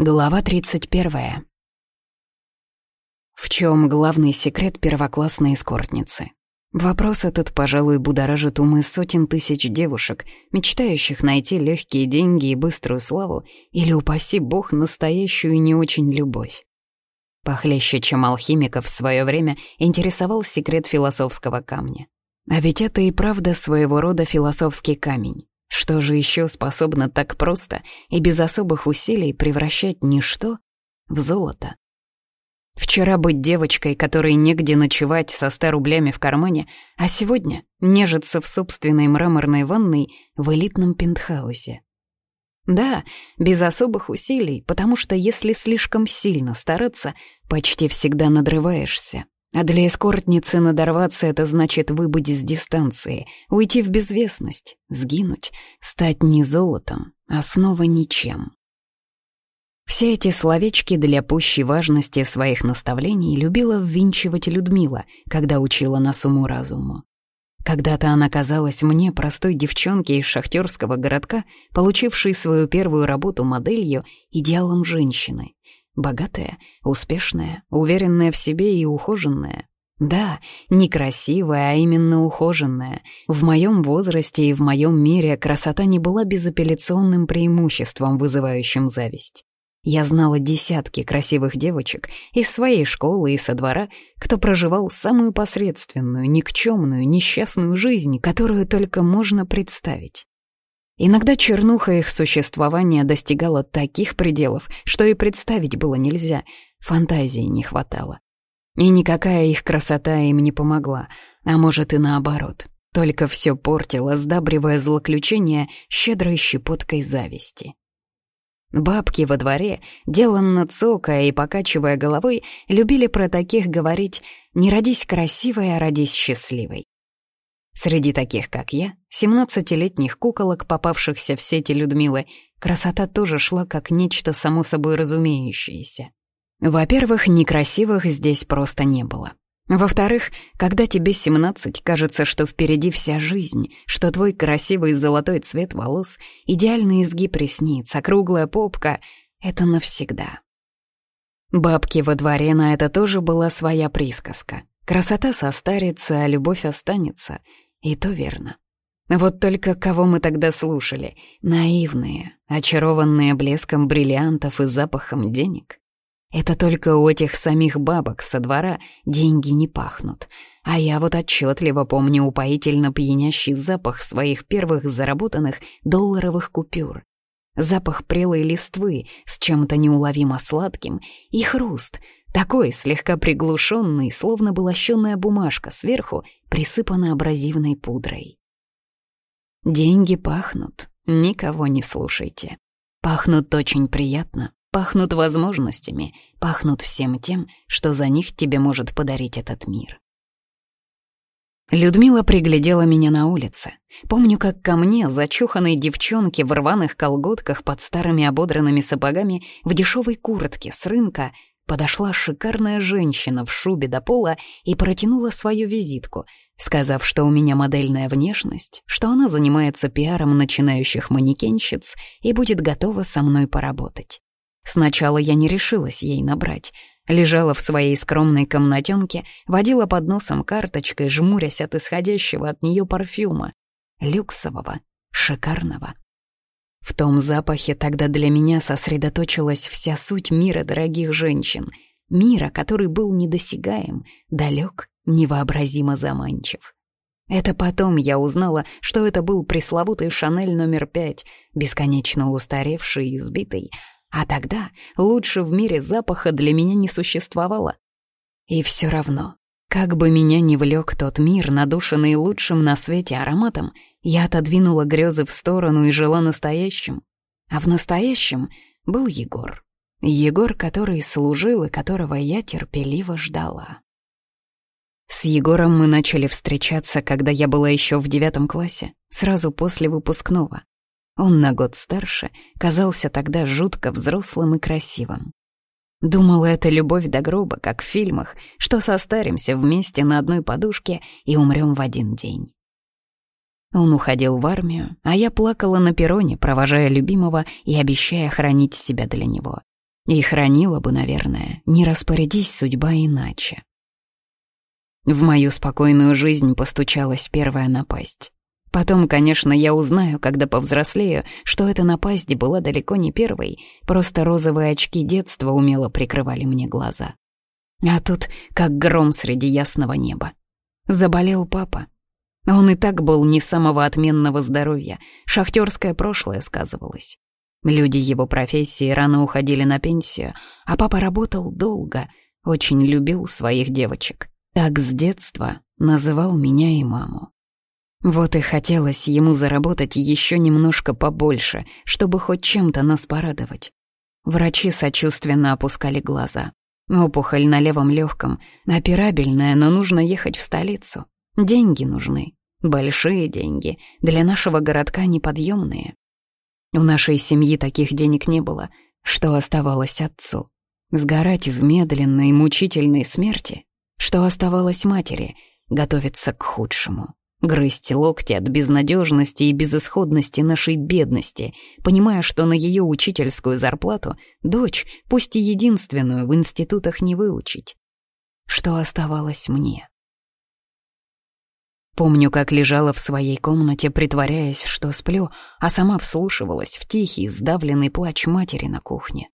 Глава 31. В чем главный секрет первоклассной эскортницы? Вопрос этот, пожалуй, будоражит умы сотен тысяч девушек, мечтающих найти легкие деньги и быструю славу, или, упаси бог, настоящую и не очень любовь. Похлеще, чем алхимиков в свое время, интересовал секрет философского камня. А ведь это и правда своего рода философский камень. Что же еще способно так просто и без особых усилий превращать ничто в золото? Вчера быть девочкой, которой негде ночевать со ста рублями в кармане, а сегодня нежиться в собственной мраморной ванной в элитном пентхаусе. Да, без особых усилий, потому что если слишком сильно стараться, почти всегда надрываешься. А для эскортницы надорваться — это значит выбыть с дистанции, уйти в безвестность, сгинуть, стать не золотом, а снова ничем. Все эти словечки для пущей важности своих наставлений любила ввинчивать Людмила, когда учила нас уму-разуму. Когда-то она казалась мне простой девчонке из шахтерского городка, получившей свою первую работу моделью, идеалом женщины. Богатая, успешная, уверенная в себе и ухоженная. Да, не красивая, а именно ухоженная. В моем возрасте и в моем мире красота не была безапелляционным преимуществом, вызывающим зависть. Я знала десятки красивых девочек из своей школы и со двора, кто проживал самую посредственную, никчемную, несчастную жизнь, которую только можно представить. Иногда чернуха их существования достигала таких пределов, что и представить было нельзя, фантазии не хватало. И никакая их красота им не помогла, а может и наоборот, только все портило, сдабривая злоключения щедрой щепоткой зависти. Бабки во дворе, деланно цокая и покачивая головой, любили про таких говорить «не родись красивой, а родись счастливой». Среди таких, как я, семнадцатилетних куколок, попавшихся в сети Людмилы, красота тоже шла как нечто само собой разумеющееся. Во-первых, некрасивых здесь просто не было. Во-вторых, когда тебе 17, кажется, что впереди вся жизнь, что твой красивый золотой цвет волос, идеальный изгиб ресниц, округлая попка — это навсегда. Бабки во дворе на это тоже была своя присказка. Красота состарится, а любовь останется — и то верно. Вот только кого мы тогда слушали? Наивные, очарованные блеском бриллиантов и запахом денег? Это только у этих самих бабок со двора деньги не пахнут. А я вот отчетливо помню упоительно пьянящий запах своих первых заработанных долларовых купюр. Запах прелой листвы с чем-то неуловимо сладким и хруст, такой слегка приглушенный, словно бы лощеная бумажка сверху, присыпана абразивной пудрой. Деньги пахнут, никого не слушайте. Пахнут очень приятно, пахнут возможностями, пахнут всем тем, что за них тебе может подарить этот мир. Людмила приглядела меня на улице. Помню, как ко мне, зачуханной девчонке в рваных колготках под старыми ободранными сапогами, в дешевой куртке с рынка, подошла шикарная женщина в шубе до пола и протянула свою визитку, сказав, что у меня модельная внешность, что она занимается пиаром начинающих манекенщиц и будет готова со мной поработать. Сначала я не решилась ей набрать. Лежала в своей скромной комнатенке, водила под носом карточкой, жмурясь от исходящего от нее парфюма. Люксового, шикарного. В том запахе тогда для меня сосредоточилась вся суть мира дорогих женщин, мира, который был недосягаем, далек, невообразимо заманчив. Это потом я узнала, что это был пресловутый «Шанель номер пять», бесконечно устаревший и избитый, а тогда лучше в мире запаха для меня не существовало. И все равно, как бы меня ни влек тот мир, надушенный лучшим на свете ароматом, я отодвинула грезы в сторону и жила настоящим. А в настоящем был Егор. Егор, который служил и которого я терпеливо ждала. С Егором мы начали встречаться, когда я была еще в девятом классе, сразу после выпускного. Он на год старше, казался тогда жутко взрослым и красивым. Думала, это любовь до гроба, как в фильмах, что состаримся вместе на одной подушке и умрем в один день. Он уходил в армию, а я плакала на перроне, провожая любимого и обещая хранить себя для него. И хранила бы, наверное, не распорядись судьба иначе. В мою спокойную жизнь постучалась первая напасть. Потом, конечно, я узнаю, когда повзрослею, что эта напасть была далеко не первой, просто розовые очки детства умело прикрывали мне глаза. А тут как гром среди ясного неба. Заболел папа. Он и так был не самого отменного здоровья, шахтерское прошлое сказывалось. Люди его профессии рано уходили на пенсию, а папа работал долго, очень любил своих девочек. Так с детства называл меня и маму. Вот и хотелось ему заработать еще немножко побольше, чтобы хоть чем-то нас порадовать. Врачи сочувственно опускали глаза. Опухоль на левом легком, операбельная, но нужно ехать в столицу. Деньги нужны, большие деньги, для нашего городка неподъемные. У нашей семьи таких денег не было, что оставалось отцу. Сгорать в медленной, мучительной смерти, что оставалось матери, готовиться к худшему. Грызть локти от безнадежности и безысходности нашей бедности, понимая, что на ее учительскую зарплату дочь, пусть и единственную, в институтах не выучить. Что оставалось мне? Помню, как лежала в своей комнате, притворяясь, что сплю, а сама вслушивалась в тихий, сдавленный плач матери на кухне.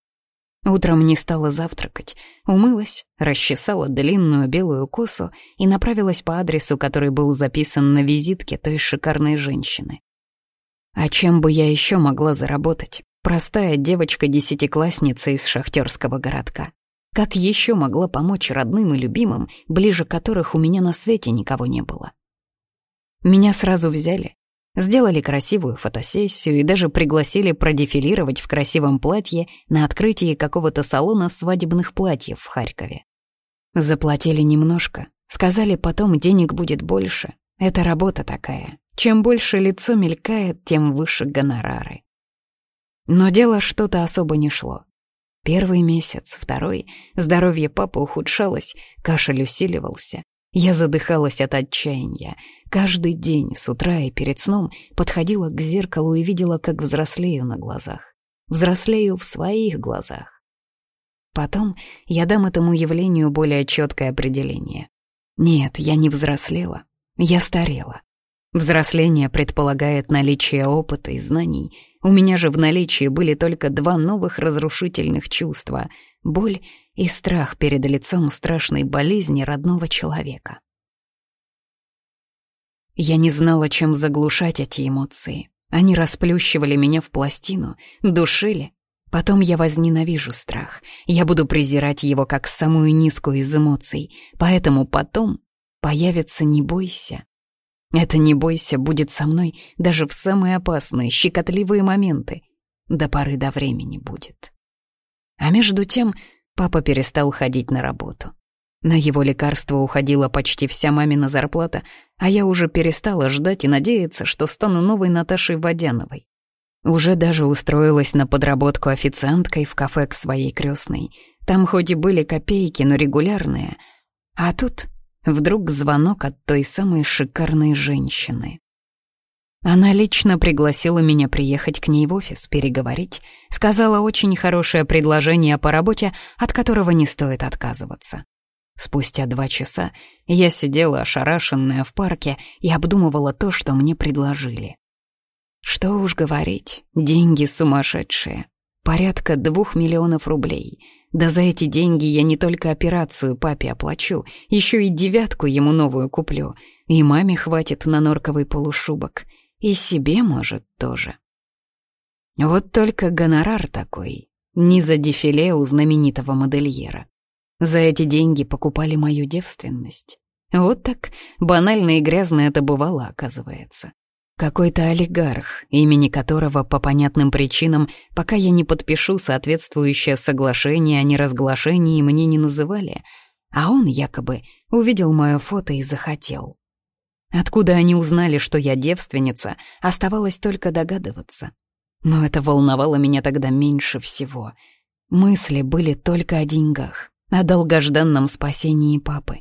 Утром не стала завтракать, умылась, расчесала длинную белую косу и направилась по адресу, который был записан на визитке той шикарной женщины. А чем бы я еще могла заработать? Простая девочка-десятиклассница из шахтерского городка. Как еще могла помочь родным и любимым, ближе которых у меня на свете никого не было? Меня сразу взяли, Сделали красивую фотосессию и даже пригласили продефилировать в красивом платье на открытии какого-то салона свадебных платьев в Харькове. Заплатили немножко, сказали, потом денег будет больше. Это работа такая. Чем больше лицо мелькает, тем выше гонорары. Но дело что-то особо не шло. Первый месяц, второй, здоровье папы ухудшалось, кашель усиливался. Я задыхалась от отчаяния. Каждый день с утра и перед сном подходила к зеркалу и видела, как взрослею на глазах. Взрослею в своих глазах. Потом я дам этому явлению более четкое определение. Нет, я не взрослела, я старела. Взросление предполагает наличие опыта и знаний. У меня же в наличии были только два новых разрушительных чувства — боль и страх перед лицом страшной болезни родного человека. Я не знала, чем заглушать эти эмоции. Они расплющивали меня в пластину, душили. Потом я возненавижу страх. Я буду презирать его как самую низкую из эмоций. Поэтому потом появится «не бойся». Это «не бойся» будет со мной даже в самые опасные, щекотливые моменты. До поры до времени будет. А между тем Папа перестал ходить на работу. На его лекарства уходила почти вся мамина зарплата, а я уже перестала ждать и надеяться, что стану новой Наташей Водяновой. Уже даже устроилась на подработку официанткой в кафе к своей крестной. Там хоть и были копейки, но регулярные. А тут вдруг звонок от той самой шикарной женщины. Она лично пригласила меня приехать к ней в офис, переговорить. Сказала очень хорошее предложение по работе, от которого не стоит отказываться. Спустя два часа я сидела ошарашенная в парке и обдумывала то, что мне предложили. Что уж говорить, деньги сумасшедшие. Порядка двух миллионов рублей. Да за эти деньги я не только операцию папе оплачу, еще и девятку ему новую куплю. И маме хватит на норковый полушубок — и себе, может, тоже. Вот только гонорар такой, не за дефиле у знаменитого модельера. За эти деньги покупали мою девственность. Вот так банально и грязно это бывало, оказывается. Какой-то олигарх, имени которого по понятным причинам, пока я не подпишу соответствующее соглашение о неразглашении, мне не называли, а он якобы увидел мое фото и захотел. Откуда они узнали, что я девственница, оставалось только догадываться. Но это волновало меня тогда меньше всего. Мысли были только о деньгах, о долгожданном спасении папы.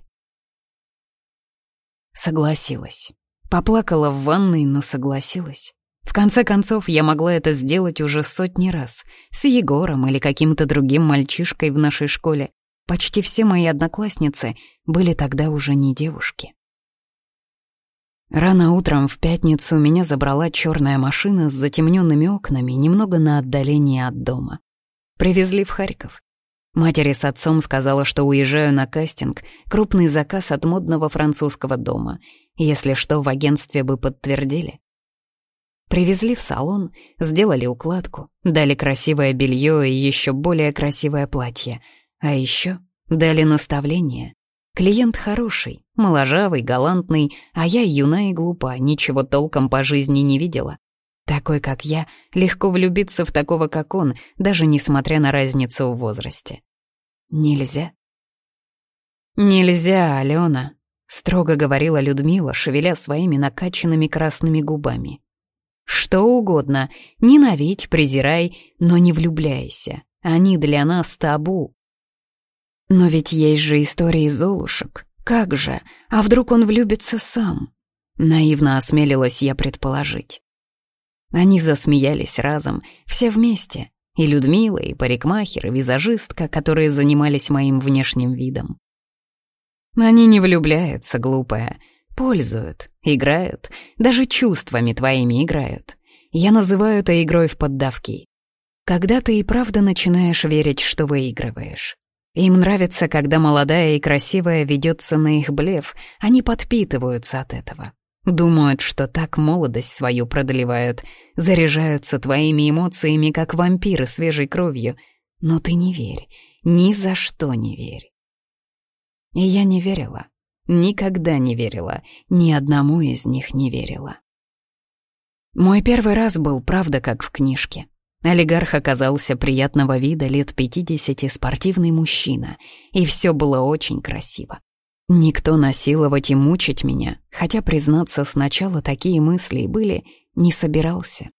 Согласилась. Поплакала в ванной, но согласилась. В конце концов, я могла это сделать уже сотни раз, с Егором или каким-то другим мальчишкой в нашей школе. Почти все мои одноклассницы были тогда уже не девушки. Рано утром в пятницу меня забрала черная машина с затемненными окнами немного на отдалении от дома. Привезли в Харьков. Матери с отцом сказала, что уезжаю на кастинг, крупный заказ от модного французского дома. Если что, в агентстве бы подтвердили. Привезли в салон, сделали укладку, дали красивое белье и еще более красивое платье. А еще дали наставление. Клиент хороший, моложавый, галантный, а я юна и глупа, ничего толком по жизни не видела. Такой, как я, легко влюбиться в такого, как он, даже несмотря на разницу в возрасте. Нельзя. «Нельзя, Алена», — строго говорила Людмила, шевеля своими накачанными красными губами. «Что угодно, ненавидь, презирай, но не влюбляйся. Они для нас табу». Но ведь есть же истории Золушек. Как же? А вдруг он влюбится сам? Наивно осмелилась я предположить. Они засмеялись разом, все вместе. И Людмила, и парикмахер, и визажистка, которые занимались моим внешним видом. Они не влюбляются, глупая. Пользуют, играют, даже чувствами твоими играют. Я называю это игрой в поддавки. Когда ты и правда начинаешь верить, что выигрываешь. Им нравится, когда молодая и красивая ведется на их блеф, они подпитываются от этого. Думают, что так молодость свою продлевают, заряжаются твоими эмоциями, как вампиры свежей кровью. Но ты не верь, ни за что не верь. И я не верила, никогда не верила, ни одному из них не верила. Мой первый раз был, правда, как в книжке. Олигарх оказался приятного вида, лет 50, спортивный мужчина, и все было очень красиво. Никто насиловать и мучить меня, хотя, признаться, сначала такие мысли были, не собирался.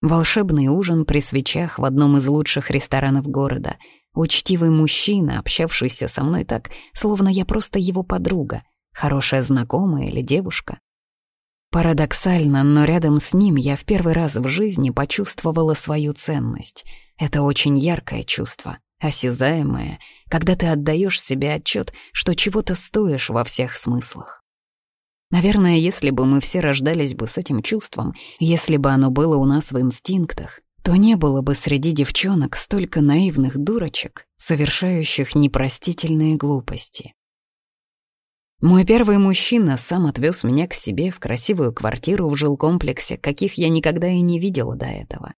Волшебный ужин при свечах в одном из лучших ресторанов города, учтивый мужчина, общавшийся со мной так, словно я просто его подруга, хорошая знакомая или девушка. Парадоксально, но рядом с ним я в первый раз в жизни почувствовала свою ценность. Это очень яркое чувство, осязаемое, когда ты отдаешь себе отчет, что чего-то стоишь во всех смыслах. Наверное, если бы мы все рождались бы с этим чувством, если бы оно было у нас в инстинктах, то не было бы среди девчонок столько наивных дурочек, совершающих непростительные глупости. Мой первый мужчина сам отвез меня к себе в красивую квартиру в жилкомплексе, каких я никогда и не видела до этого.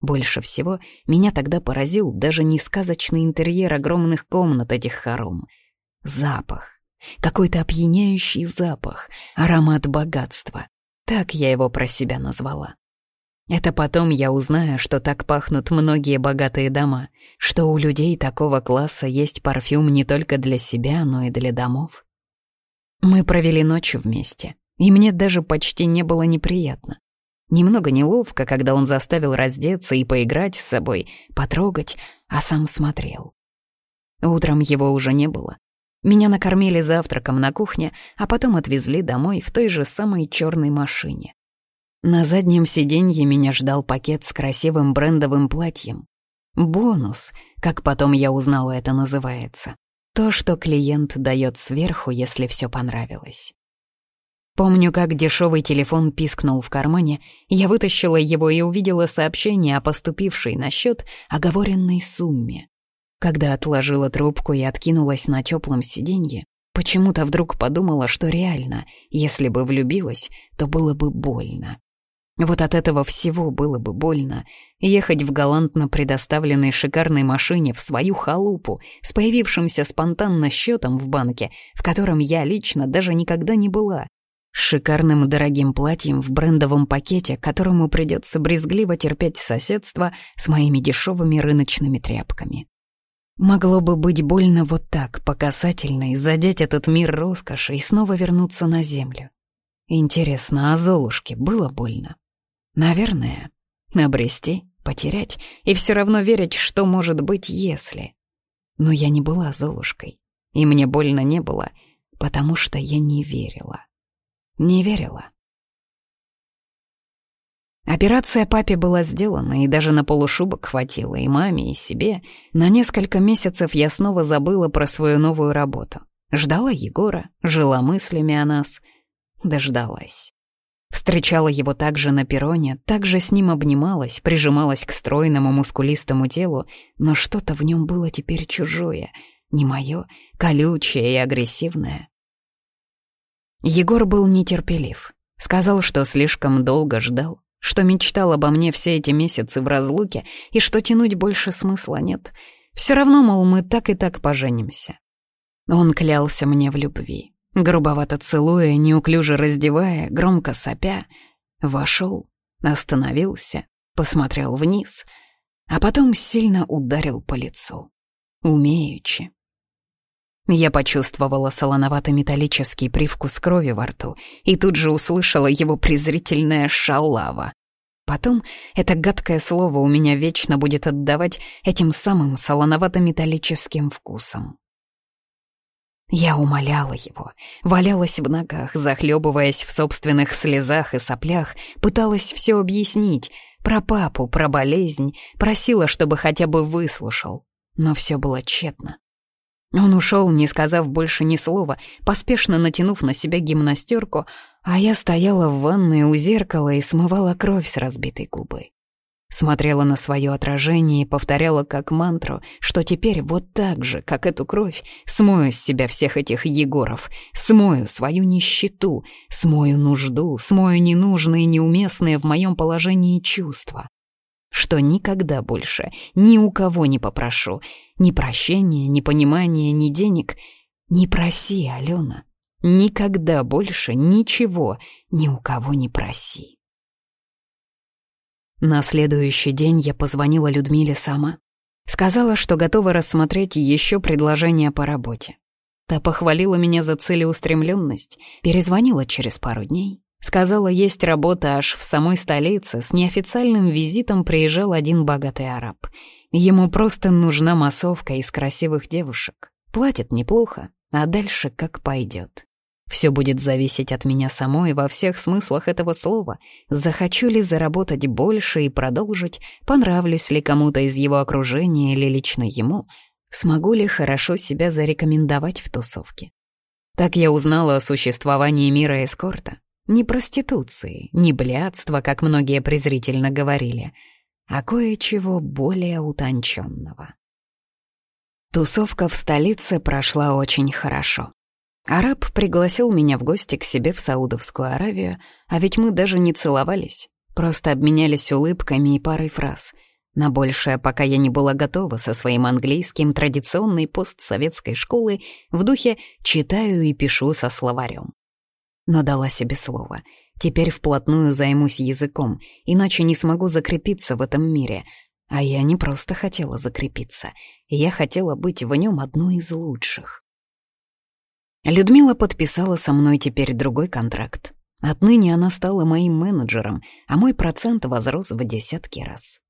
Больше всего меня тогда поразил даже не сказочный интерьер огромных комнат этих хором. Запах. Какой-то опьяняющий запах, аромат богатства. Так я его про себя назвала. Это потом я узнаю, что так пахнут многие богатые дома, что у людей такого класса есть парфюм не только для себя, но и для домов. Мы провели ночь вместе, и мне даже почти не было неприятно. Немного неловко, когда он заставил раздеться и поиграть с собой, потрогать, а сам смотрел. Утром его уже не было. Меня накормили завтраком на кухне, а потом отвезли домой в той же самой черной машине. На заднем сиденье меня ждал пакет с красивым брендовым платьем. Бонус, как потом я узнала это называется. То, что клиент дает сверху, если все понравилось. Помню, как дешевый телефон пискнул в кармане, я вытащила его и увидела сообщение о поступившей на счет оговоренной сумме. Когда отложила трубку и откинулась на теплом сиденье, почему-то вдруг подумала, что реально, если бы влюбилась, то было бы больно. Вот от этого всего было бы больно. Ехать в галантно предоставленной шикарной машине в свою халупу с появившимся спонтанно счетом в банке, в котором я лично даже никогда не была. С шикарным дорогим платьем в брендовом пакете, которому придется брезгливо терпеть соседство с моими дешевыми рыночными тряпками. Могло бы быть больно вот так, по касательной, задеть этот мир роскоши и снова вернуться на землю. Интересно, а Золушке было больно? Наверное. Обрести, потерять и все равно верить, что может быть, если. Но я не была Золушкой, и мне больно не было, потому что я не верила. Не верила. Операция папе была сделана, и даже на полушубок хватило и маме, и себе. На несколько месяцев я снова забыла про свою новую работу. Ждала Егора, жила мыслями о нас. Дождалась. Встречала его также на перроне, также с ним обнималась, прижималась к стройному мускулистому телу, но что-то в нем было теперь чужое, не мое, колючее и агрессивное. Егор был нетерпелив. Сказал, что слишком долго ждал, что мечтал обо мне все эти месяцы в разлуке и что тянуть больше смысла нет. Все равно, мол, мы так и так поженимся. Он клялся мне в любви, грубовато целуя, неуклюже раздевая, громко сопя. Вошел, остановился, посмотрел вниз, а потом сильно ударил по лицу. Умеючи. Я почувствовала солоновато-металлический привкус крови во рту и тут же услышала его презрительное «шалава». Потом это гадкое слово у меня вечно будет отдавать этим самым солоновато-металлическим вкусом. Я умоляла его, валялась в ногах, захлебываясь в собственных слезах и соплях, пыталась все объяснить, про папу, про болезнь, просила, чтобы хотя бы выслушал. Но все было тщетно. Он ушел, не сказав больше ни слова, поспешно натянув на себя гимнастерку, а я стояла в ванной у зеркала и смывала кровь с разбитой губы. Смотрела на свое отражение и повторяла как мантру, что теперь вот так же, как эту кровь, смою с себя всех этих Егоров, смою свою нищету, смою нужду, смою ненужные, неуместные в моем положении чувства что никогда больше ни у кого не попрошу. Ни прощения, ни понимания, ни денег. Не проси, Алена. Никогда больше ничего ни у кого не проси. На следующий день я позвонила Людмиле сама. Сказала, что готова рассмотреть еще предложение по работе. Та похвалила меня за целеустремленность, перезвонила через пару дней. Сказала, есть работа аж в самой столице, с неофициальным визитом приезжал один богатый араб. Ему просто нужна массовка из красивых девушек. Платят неплохо, а дальше как пойдет. Все будет зависеть от меня самой во всех смыслах этого слова. Захочу ли заработать больше и продолжить, понравлюсь ли кому-то из его окружения или лично ему, смогу ли хорошо себя зарекомендовать в тусовке. Так я узнала о существовании мира эскорта, не проституции, не блядства, как многие презрительно говорили, а кое-чего более утонченного. Тусовка в столице прошла очень хорошо. Араб пригласил меня в гости к себе в Саудовскую Аравию, а ведь мы даже не целовались, просто обменялись улыбками и парой фраз. На большее, пока я не была готова со своим английским традиционной постсоветской школы в духе «читаю и пишу со словарем» но дала себе слово. Теперь вплотную займусь языком, иначе не смогу закрепиться в этом мире. А я не просто хотела закрепиться, я хотела быть в нем одной из лучших. Людмила подписала со мной теперь другой контракт. Отныне она стала моим менеджером, а мой процент возрос в десятки раз.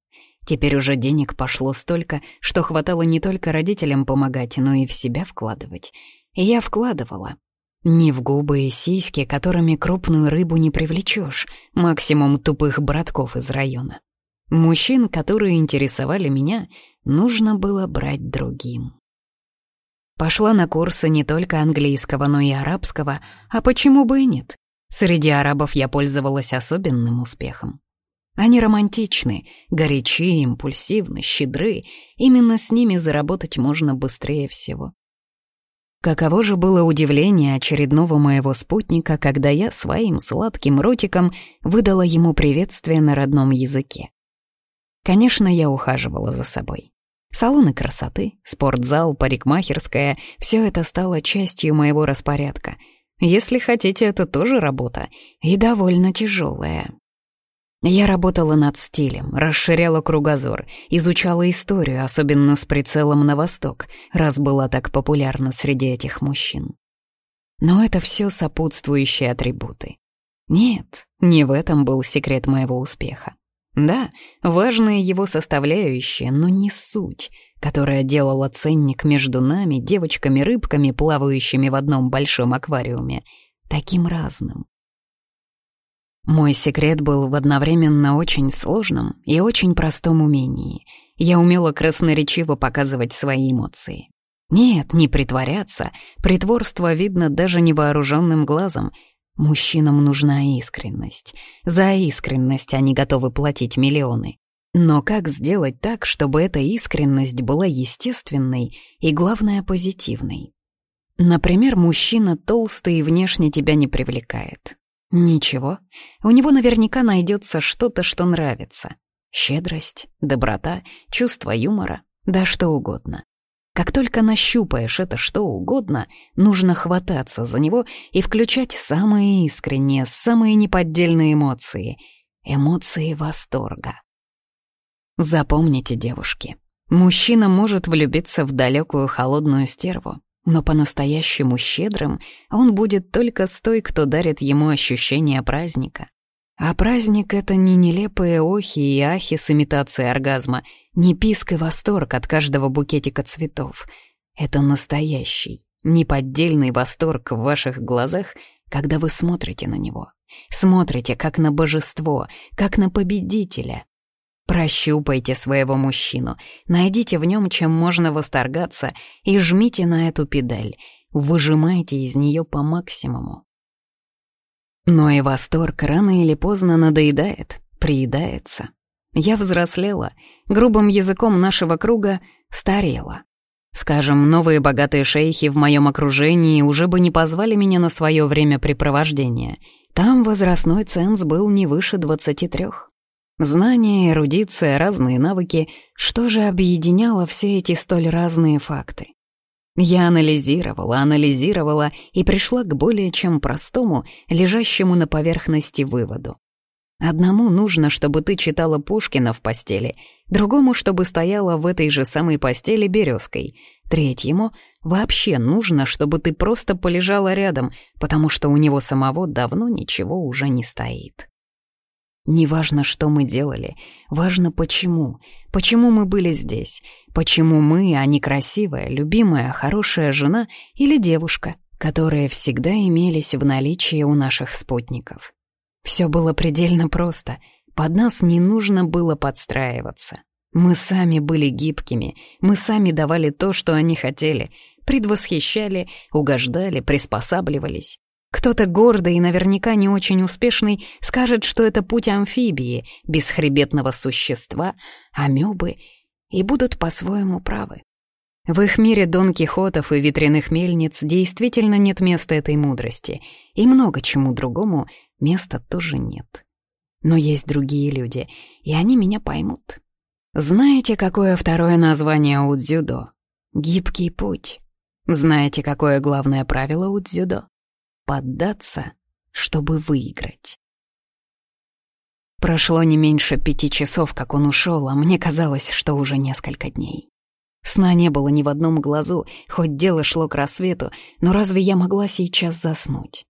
Теперь уже денег пошло столько, что хватало не только родителям помогать, но и в себя вкладывать. И я вкладывала, не в губы и сиськи, которыми крупную рыбу не привлечешь, максимум тупых братков из района. Мужчин, которые интересовали меня, нужно было брать другим. Пошла на курсы не только английского, но и арабского, а почему бы и нет? Среди арабов я пользовалась особенным успехом. Они романтичны, горячи, импульсивны, щедры. Именно с ними заработать можно быстрее всего. Каково же было удивление очередного моего спутника, когда я своим сладким ротиком выдала ему приветствие на родном языке. Конечно, я ухаживала за собой. Салоны красоты, спортзал, парикмахерская — все это стало частью моего распорядка. Если хотите, это тоже работа, и довольно тяжелая. Я работала над стилем, расширяла кругозор, изучала историю, особенно с прицелом на восток, раз была так популярна среди этих мужчин. Но это все сопутствующие атрибуты. Нет, не в этом был секрет моего успеха. Да, важные его составляющие, но не суть, которая делала ценник между нами, девочками-рыбками, плавающими в одном большом аквариуме, таким разным. Мой секрет был в одновременно очень сложном и очень простом умении. Я умела красноречиво показывать свои эмоции. Нет, не притворяться. Притворство видно даже невооруженным глазом. Мужчинам нужна искренность. За искренность они готовы платить миллионы. Но как сделать так, чтобы эта искренность была естественной и, главное, позитивной? Например, мужчина толстый и внешне тебя не привлекает. Ничего, у него наверняка найдется что-то, что нравится. Щедрость, доброта, чувство юмора, да что угодно. Как только нащупаешь это что угодно, нужно хвататься за него и включать самые искренние, самые неподдельные эмоции. Эмоции восторга. Запомните, девушки, мужчина может влюбиться в далекую холодную стерву, но по-настоящему щедрым он будет только с той, кто дарит ему ощущение праздника. А праздник — это не нелепые охи и ахи с имитацией оргазма, не писк и восторг от каждого букетика цветов. Это настоящий, неподдельный восторг в ваших глазах, когда вы смотрите на него. Смотрите как на божество, как на победителя, Прощупайте своего мужчину, найдите в нем, чем можно восторгаться, и жмите на эту педаль, выжимайте из нее по максимуму. Но и восторг рано или поздно надоедает, приедается. Я взрослела, грубым языком нашего круга старела. Скажем, новые богатые шейхи в моем окружении уже бы не позвали меня на свое времяпрепровождение. Там возрастной ценз был не выше двадцати трех. Знания, эрудиция, разные навыки — что же объединяло все эти столь разные факты? Я анализировала, анализировала и пришла к более чем простому, лежащему на поверхности выводу. Одному нужно, чтобы ты читала Пушкина в постели, другому, чтобы стояла в этой же самой постели березкой, третьему вообще нужно, чтобы ты просто полежала рядом, потому что у него самого давно ничего уже не стоит. Не важно, что мы делали, важно почему. Почему мы были здесь? Почему мы, а не красивая, любимая, хорошая жена или девушка, которые всегда имелись в наличии у наших спутников? Все было предельно просто. Под нас не нужно было подстраиваться. Мы сами были гибкими, мы сами давали то, что они хотели, предвосхищали, угождали, приспосабливались. Кто-то гордый и наверняка не очень успешный скажет, что это путь амфибии, бесхребетного существа, амебы, и будут по-своему правы. В их мире Дон Кихотов и ветряных мельниц действительно нет места этой мудрости, и много чему другому места тоже нет. Но есть другие люди, и они меня поймут. Знаете, какое второе название у дзюдо? Гибкий путь. Знаете, какое главное правило у дзюдо? Поддаться, чтобы выиграть. Прошло не меньше пяти часов, как он ушел, а мне казалось, что уже несколько дней. Сна не было ни в одном глазу, хоть дело шло к рассвету, но разве я могла сейчас заснуть?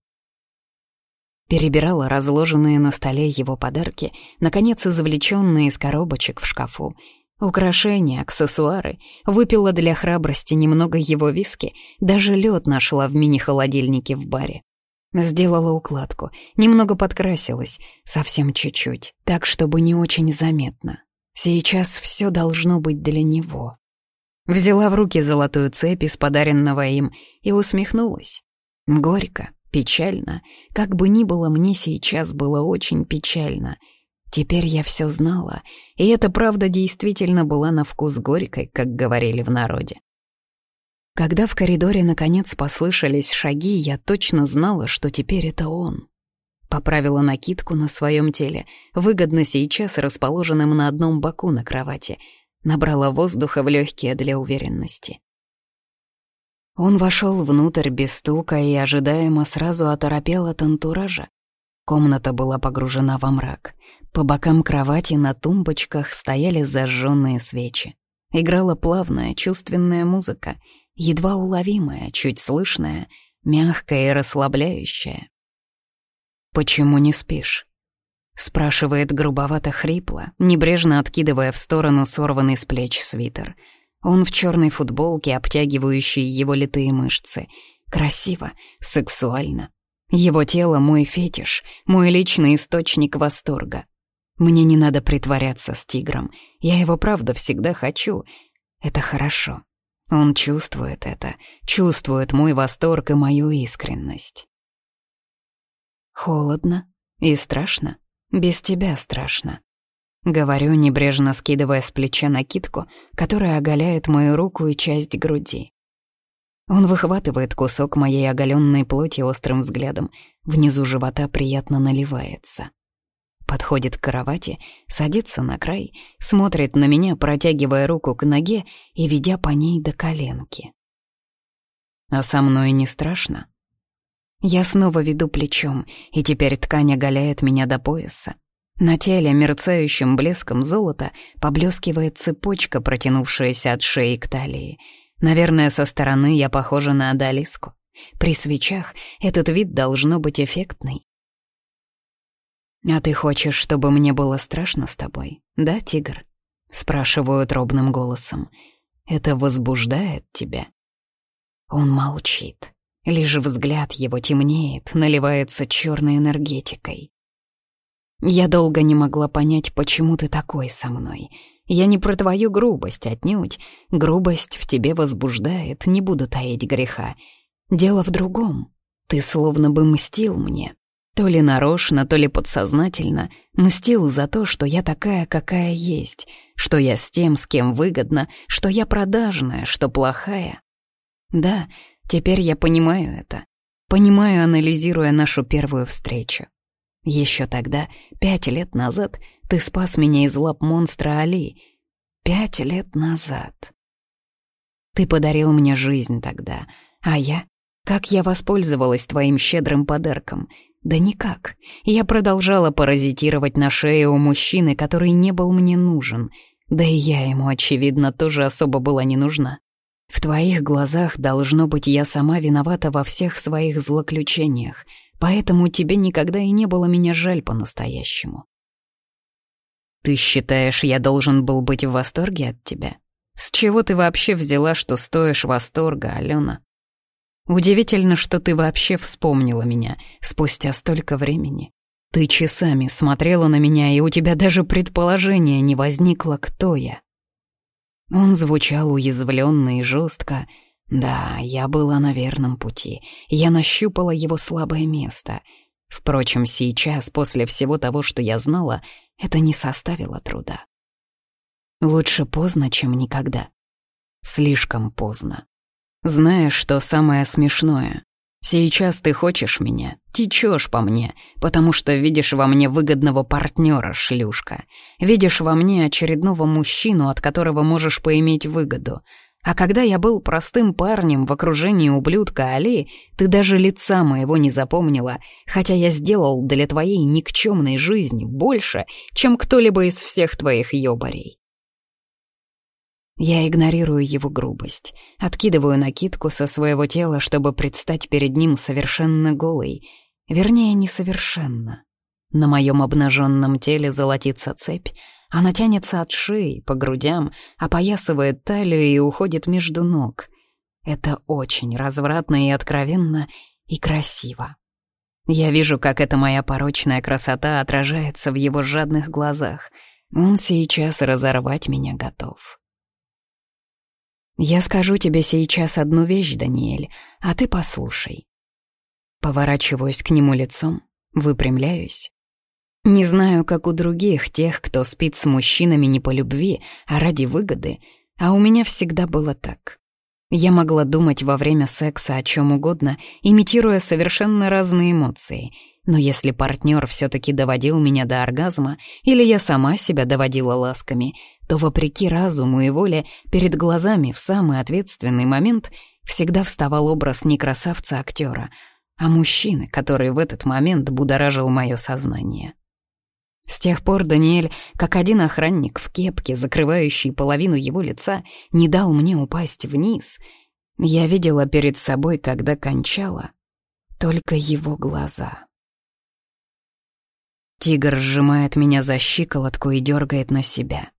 Перебирала разложенные на столе его подарки, наконец извлеченные из коробочек в шкафу. Украшения, аксессуары, выпила для храбрости немного его виски, даже лед нашла в мини-холодильнике в баре. Сделала укладку, немного подкрасилась, совсем чуть-чуть, так, чтобы не очень заметно. Сейчас все должно быть для него. Взяла в руки золотую цепь из подаренного им и усмехнулась. Горько, печально, как бы ни было, мне сейчас было очень печально. Теперь я все знала, и эта правда действительно была на вкус горькой, как говорили в народе. Когда в коридоре наконец послышались шаги, я точно знала, что теперь это он. Поправила накидку на своем теле, выгодно сейчас расположенным на одном боку на кровати, набрала воздуха в легкие для уверенности. Он вошел внутрь без стука и ожидаемо сразу оторопел от антуража. Комната была погружена во мрак. По бокам кровати на тумбочках стояли зажженные свечи. Играла плавная, чувственная музыка — едва уловимая, чуть слышная, мягкая и расслабляющая. «Почему не спишь?» — спрашивает грубовато хрипло, небрежно откидывая в сторону сорванный с плеч свитер. Он в черной футболке, обтягивающей его литые мышцы. Красиво, сексуально. Его тело — мой фетиш, мой личный источник восторга. Мне не надо притворяться с тигром. Я его правда всегда хочу. Это хорошо. Он чувствует это, чувствует мой восторг и мою искренность. Холодно и страшно. Без тебя страшно. Говорю, небрежно скидывая с плеча накидку, которая оголяет мою руку и часть груди. Он выхватывает кусок моей оголенной плоти острым взглядом. Внизу живота приятно наливается. Подходит к кровати, садится на край, смотрит на меня, протягивая руку к ноге и ведя по ней до коленки. А со мной не страшно. Я снова веду плечом, и теперь ткань оголяет меня до пояса. На теле мерцающим блеском золота поблескивает цепочка, протянувшаяся от шеи к талии. Наверное, со стороны я похожа на Адалиску. При свечах этот вид должно быть эффектный. «А ты хочешь, чтобы мне было страшно с тобой, да, тигр?» — спрашиваю робным голосом. «Это возбуждает тебя?» Он молчит. Лишь взгляд его темнеет, наливается черной энергетикой. Я долго не могла понять, почему ты такой со мной. Я не про твою грубость отнюдь. Грубость в тебе возбуждает, не буду таить греха. Дело в другом. Ты словно бы мстил мне, то ли нарочно, то ли подсознательно мстил за то, что я такая, какая есть, что я с тем, с кем выгодно, что я продажная, что плохая. Да, теперь я понимаю это. Понимаю, анализируя нашу первую встречу. Еще тогда, пять лет назад, ты спас меня из лап монстра Али. Пять лет назад. Ты подарил мне жизнь тогда, а я... Как я воспользовалась твоим щедрым подарком — да никак. Я продолжала паразитировать на шее у мужчины, который не был мне нужен. Да и я ему, очевидно, тоже особо была не нужна. В твоих глазах, должно быть, я сама виновата во всех своих злоключениях, поэтому тебе никогда и не было меня жаль по-настоящему. Ты считаешь, я должен был быть в восторге от тебя? С чего ты вообще взяла, что стоишь восторга, Алена? Удивительно, что ты вообще вспомнила меня спустя столько времени. Ты часами смотрела на меня, и у тебя даже предположения не возникло, кто я. Он звучал уязвленно и жестко. Да, я была на верном пути. Я нащупала его слабое место. Впрочем, сейчас, после всего того, что я знала, это не составило труда. Лучше поздно, чем никогда. Слишком поздно. Знаешь, что самое смешное? Сейчас ты хочешь меня, течешь по мне, потому что видишь во мне выгодного партнера, шлюшка. Видишь во мне очередного мужчину, от которого можешь поиметь выгоду. А когда я был простым парнем в окружении ублюдка Али, ты даже лица моего не запомнила, хотя я сделал для твоей никчемной жизни больше, чем кто-либо из всех твоих ёбарей. Я игнорирую его грубость, откидываю накидку со своего тела, чтобы предстать перед ним совершенно голой. Вернее, несовершенно. На моем обнаженном теле золотится цепь, она тянется от шеи, по грудям, опоясывает талию и уходит между ног. Это очень развратно и откровенно, и красиво. Я вижу, как эта моя порочная красота отражается в его жадных глазах. Он сейчас разорвать меня готов. «Я скажу тебе сейчас одну вещь, Даниэль, а ты послушай». Поворачиваюсь к нему лицом, выпрямляюсь. Не знаю, как у других, тех, кто спит с мужчинами не по любви, а ради выгоды, а у меня всегда было так. Я могла думать во время секса о чем угодно, имитируя совершенно разные эмоции — но если партнер все-таки доводил меня до оргазма, или я сама себя доводила ласками, то, вопреки разуму и воле, перед глазами в самый ответственный момент всегда вставал образ не красавца-актера, а мужчины, который в этот момент будоражил мое сознание. С тех пор Даниэль, как один охранник в кепке, закрывающий половину его лица, не дал мне упасть вниз. Я видела перед собой, когда кончала, только его глаза. Тигр сжимает меня за щиколотку и дергает на себя.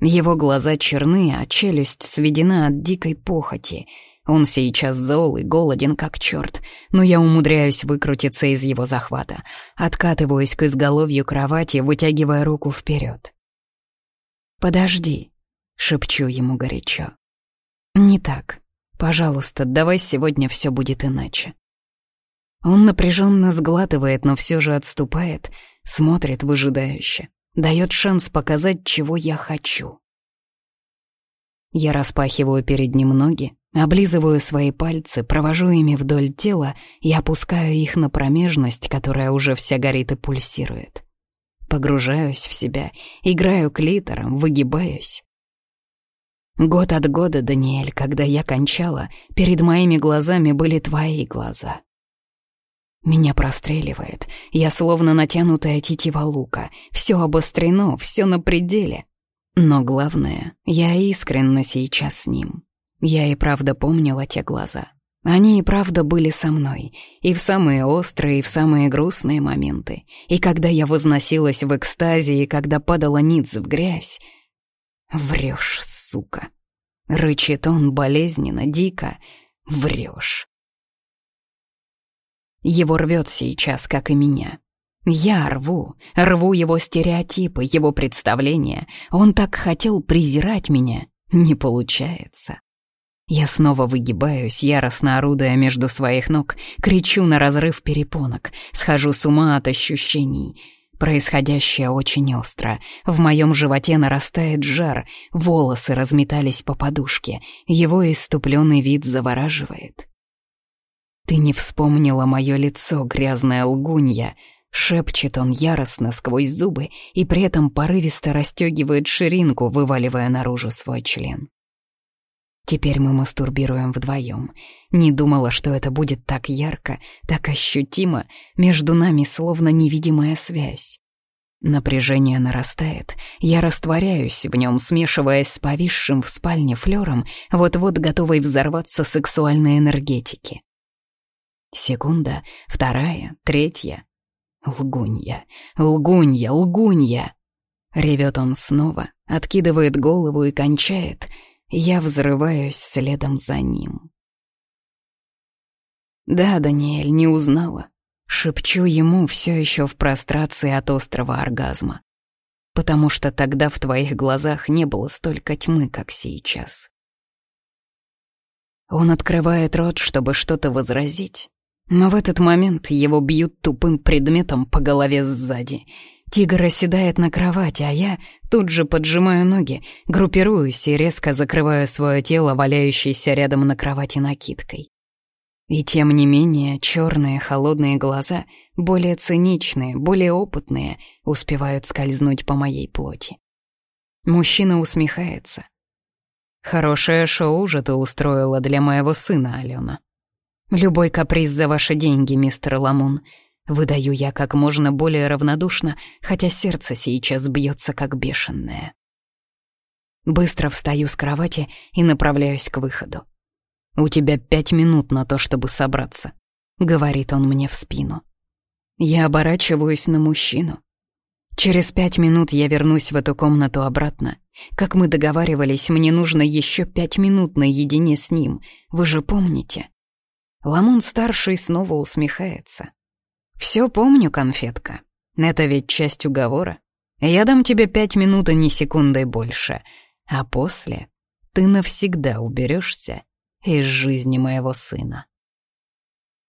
Его глаза черны, а челюсть сведена от дикой похоти. Он сейчас зол и голоден, как черт, но я умудряюсь выкрутиться из его захвата, откатываюсь к изголовью кровати, вытягивая руку вперед. «Подожди», — шепчу ему горячо. «Не так. Пожалуйста, давай сегодня все будет иначе». Он напряженно сглатывает, но все же отступает, смотрит выжидающе, дает шанс показать, чего я хочу. Я распахиваю перед ним ноги, облизываю свои пальцы, провожу ими вдоль тела и опускаю их на промежность, которая уже вся горит и пульсирует. Погружаюсь в себя, играю клитором, выгибаюсь. Год от года, Даниэль, когда я кончала, перед моими глазами были твои глаза. Меня простреливает, я словно натянутая тетива лука, все обострено, все на пределе. Но главное, я искренна сейчас с ним. Я и правда помнила те глаза. Они и правда были со мной, и в самые острые, и в самые грустные моменты, и когда я возносилась в экстазе, и когда падала ниц в грязь. Врешь, сука. Рычит он болезненно, дико. Врешь. Его рвет сейчас, как и меня. Я рву, рву его стереотипы, его представления. Он так хотел презирать меня. Не получается. Я снова выгибаюсь, яростно орудуя между своих ног, кричу на разрыв перепонок, схожу с ума от ощущений. Происходящее очень остро. В моем животе нарастает жар, волосы разметались по подушке, его иступленный вид завораживает. «Ты не вспомнила мое лицо, грязная лгунья», Шепчет он яростно сквозь зубы и при этом порывисто расстегивает ширинку, вываливая наружу свой член. Теперь мы мастурбируем вдвоем. Не думала, что это будет так ярко, так ощутимо, между нами словно невидимая связь. Напряжение нарастает, я растворяюсь в нем, смешиваясь с повисшим в спальне флером, вот-вот готовой взорваться сексуальной энергетики. Секунда, вторая, третья. Лгунья, лгунья, лгунья. Ревет он снова, откидывает голову и кончает. Я взрываюсь следом за ним. Да, Даниэль, не узнала. Шепчу ему все еще в прострации от острого оргазма. Потому что тогда в твоих глазах не было столько тьмы, как сейчас. Он открывает рот, чтобы что-то возразить, но в этот момент его бьют тупым предметом по голове сзади. Тигр оседает на кровати, а я тут же поджимаю ноги, группируюсь и резко закрываю свое тело, валяющееся рядом на кровати накидкой. И тем не менее черные холодные глаза, более циничные, более опытные, успевают скользнуть по моей плоти. Мужчина усмехается. «Хорошее шоу же ты устроила для моего сына, Алена». Любой каприз за ваши деньги, мистер Ламун. Выдаю я как можно более равнодушно, хотя сердце сейчас бьется как бешеное. Быстро встаю с кровати и направляюсь к выходу. «У тебя пять минут на то, чтобы собраться», — говорит он мне в спину. Я оборачиваюсь на мужчину. Через пять минут я вернусь в эту комнату обратно. Как мы договаривались, мне нужно еще пять минут наедине с ним. Вы же помните? Ламун-старший снова усмехается. «Все помню, конфетка. Это ведь часть уговора. Я дам тебе пять минут и ни секундой больше. А после ты навсегда уберешься из жизни моего сына».